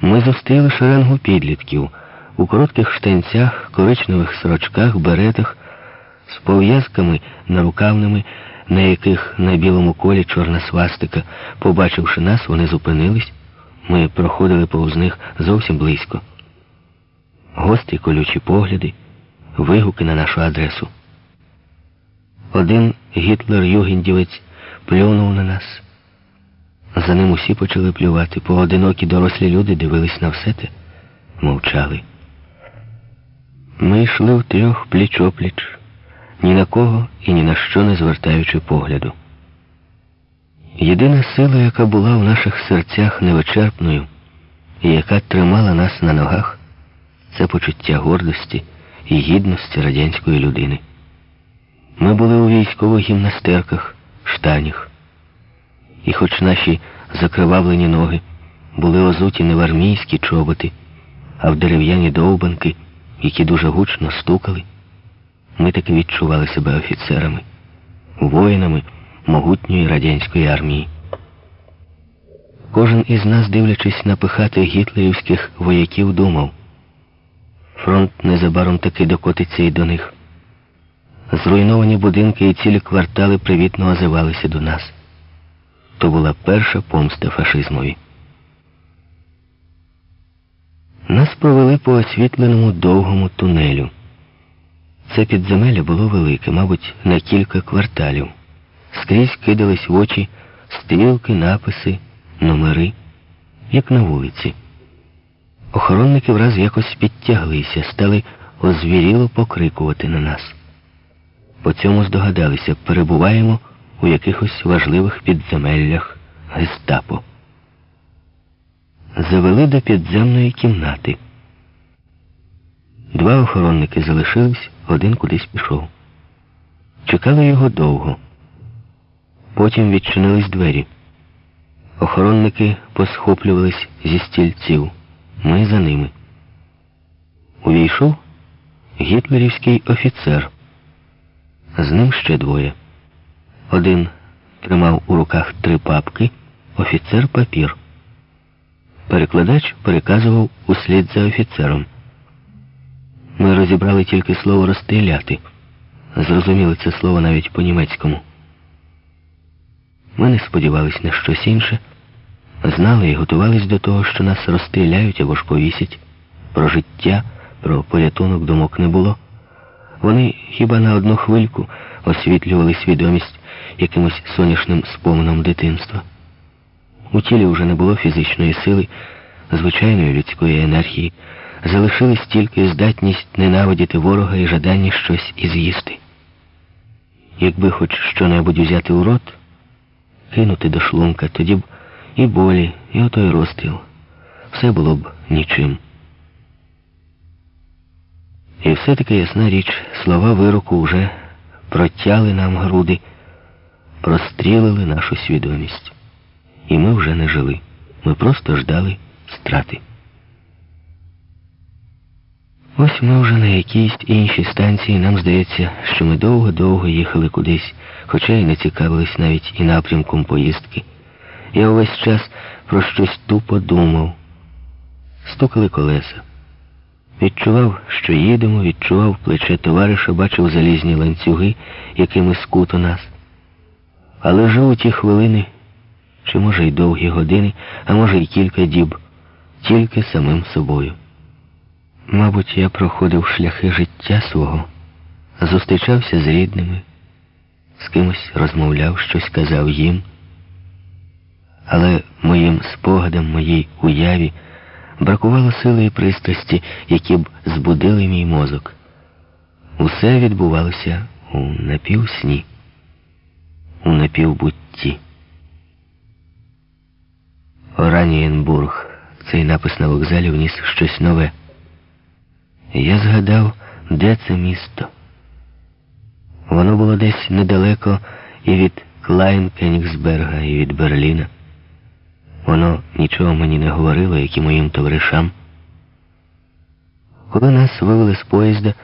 Ми зустріли шеренгу підлітків у коротких штанцях, коричневих сорочках, беретах, з пов'язками нарукавними, на яких на білому колі чорна свастика. Побачивши нас, вони зупинились. Ми проходили повз них зовсім близько. Гострі колючі погляди, вигуки на нашу адресу. Один гітлер-югендівець плюнув на нас. За ним усі почали плювати. Поодинокі дорослі люди дивились на все те, мовчали. Ми йшли втрьох пліч-опліч, ні на кого і ні на що не звертаючи погляду. Єдина сила, яка була в наших серцях невичерпною і яка тримала нас на ногах, це почуття гордості і гідності радянської людини. Ми були у військових гімнастерках, штанях. І хоч наші закривавлені ноги були озуті не в армійські чоботи, а в дерев'яні довбанки, які дуже гучно стукали, ми таки відчували себе офіцерами, воїнами могутньої радянської армії. Кожен із нас, дивлячись на пихати гітлерівських вояків, думав, фронт незабаром таки докотиться і до них. Зруйновані будинки і цілі квартали привітно озивалися до нас. То була перша помста фашизмові. Нас провели по освітленому довгому тунелю. Це підземелля було велике, мабуть, на кілька кварталів. Скрізь кидались в очі стрілки, написи, номери, як на вулиці. Охоронники враз якось підтяглися, стали озвіріло покрикувати на нас. По цьому здогадалися, перебуваємо у якихось важливих підземеллях гестапо. Завели до підземної кімнати. Два охоронники залишились, один кудись пішов. Чекали його довго. Потім відчинились двері. Охоронники посхоплювались зі стільців. Ми за ними. Увійшов гітлерівський офіцер. З ним ще двоє. Один тримав у руках три папки, офіцер папір. Перекладач переказував услід за офіцером. Ми розібрали тільки слово розстріляти. Зрозуміли це слово навіть по-німецькому. Ми не сподівались на щось інше, знали і готувались до того, що нас розстріляють або ж повісять. Про життя, про порятунок думок не було. Вони хіба на одну хвильку освітлювали свідомість якимось сонячним споменом дитинства. У тілі вже не було фізичної сили, звичайної людської енергії, залишилась тільки здатність ненавидіти ворога і жадання щось із'їсти. Якби хоч що-небудь взяти у рот, кинути до шлунка, тоді б і болі, і отой розстріл. Все було б нічим. І все-таки ясна річ, слова вироку вже протяли нам груди, прострілили нашу свідомість. І ми вже не жили. Ми просто ждали страти. Ось ми вже на якійсь іншій станції, нам здається, що ми довго-довго їхали кудись, хоча й не цікавились навіть і напрямком поїздки. Я увесь час про щось тупо думав. Стукали колеса. Відчував, що їдемо, відчував плече товариша, бачив залізні ланцюги, якими скуто нас. Але жив у ті хвилини, чи може й довгі години, а може й кілька діб, тільки самим собою. Мабуть, я проходив шляхи життя свого, зустрічався з рідними, з кимось розмовляв, щось казав їм. Але моїм спогадам, моїй уяві бракувало сили і пристрасті, які б збудили мій мозок. Усе відбувалося у напівсні, у напівбутті. Оранієнбург, цей напис на вокзалі вніс щось нове. Я згадав, де це місто. Воно було десь недалеко і від Клайн Кенігсберга, і від Берліна. Воно нічого мені не говорило, як і моїм товаришам. Коли нас вивели з поїзда,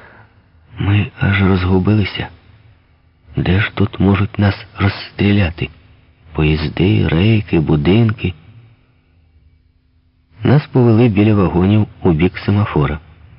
ми аж розгубилися. Де ж тут можуть нас розстріляти? Поїзди, рейки, будинки. Нас повели біля вагонів у бік семафора.